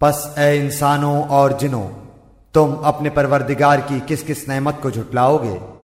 पस ए इंसानों और जिनों तुम अपने परवरदिगार की किस किस नेमत को झुटलाओगे?